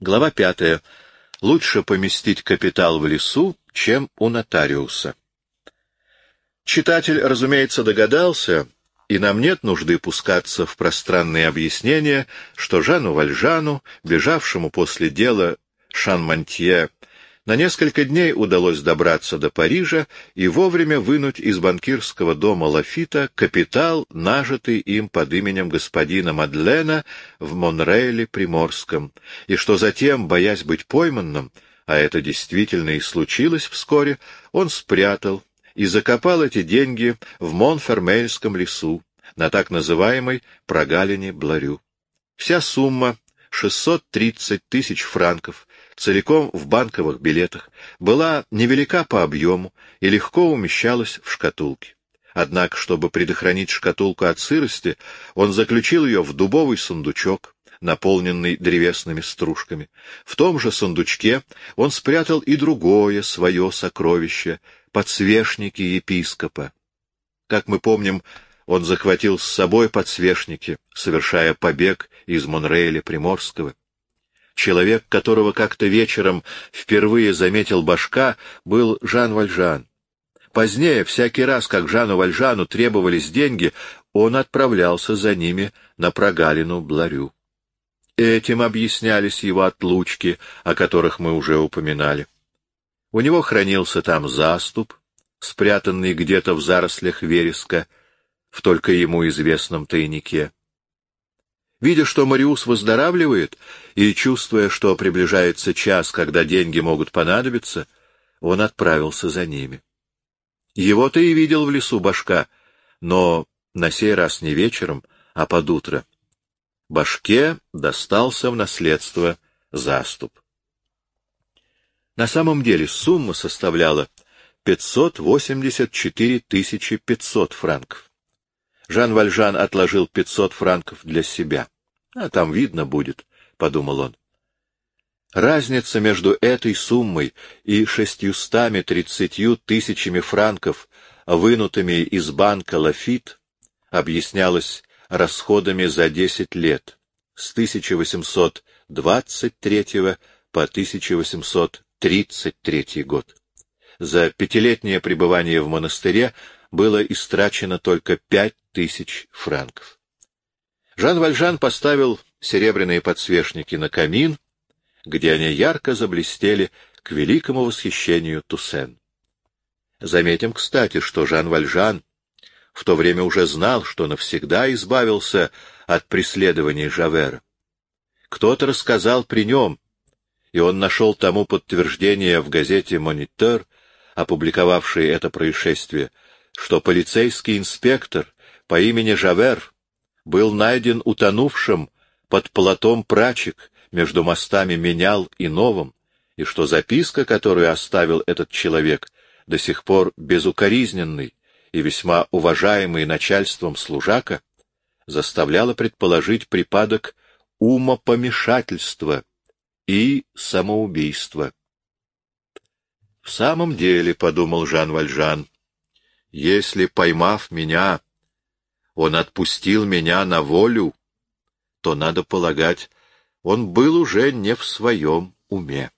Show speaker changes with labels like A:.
A: Глава пятая. Лучше поместить капитал в лесу, чем у нотариуса. Читатель, разумеется, догадался, и нам нет нужды пускаться в пространные объяснения, что Жану Вальжану, бежавшему после дела Шан-Мантье, на несколько дней удалось добраться до Парижа и вовремя вынуть из банкирского дома Лафита капитал, нажитый им под именем господина Мадлена в Монрейле Приморском, и что затем, боясь быть пойманным, а это действительно и случилось вскоре, он спрятал и закопал эти деньги в Монфермельском лесу, на так называемой прогалине Бларю. Вся сумма — 630 тысяч франков, целиком в банковых билетах, была невелика по объему и легко умещалась в шкатулке. Однако, чтобы предохранить шкатулку от сырости, он заключил ее в дубовый сундучок, наполненный древесными стружками. В том же сундучке он спрятал и другое свое сокровище — подсвечники епископа. Как мы помним, он захватил с собой подсвечники, совершая побег из Монрейля Приморского. Человек, которого как-то вечером впервые заметил башка, был Жан Вальжан. Позднее, всякий раз, как Жану Вальжану требовались деньги, он отправлялся за ними на прогалину Бларю. Этим объяснялись его отлучки, о которых мы уже упоминали. У него хранился там заступ, спрятанный где-то в зарослях вереска, в только ему известном тайнике. Видя, что Мариус выздоравливает, и чувствуя, что приближается час, когда деньги могут понадобиться, он отправился за ними. Его-то и видел в лесу башка, но на сей раз не вечером, а под утро. Башке достался в наследство заступ. На самом деле сумма составляла 584 500 франков. Жан Вальжан отложил 500 франков для себя. А там видно будет, — подумал он. Разница между этой суммой и шестьюстами тридцатью тысячами франков, вынутыми из банка Лафит, объяснялась расходами за 10 лет, с 1823 по 1833 год. За пятилетнее пребывание в монастыре было истрачено только пять тысяч франков. Жан Вальжан поставил серебряные подсвечники на камин, где они ярко заблестели к великому восхищению Туссен. Заметим, кстати, что Жан Вальжан в то время уже знал, что навсегда избавился от преследований Жавера. Кто-то рассказал при нем, и он нашел тому подтверждение в газете «Монитор», опубликовавшей это происшествие, что полицейский инспектор по имени Жавер был найден утонувшим под платом прачек между мостами Менял и Новым, и что записка, которую оставил этот человек, до сих пор безукоризненный, и весьма уважаемый начальством служака, заставляло предположить припадок умопомешательства и самоубийства. «В самом деле, — подумал Жан Вальжан, — если, поймав меня, он отпустил меня на волю, то, надо полагать, он был уже не в своем уме.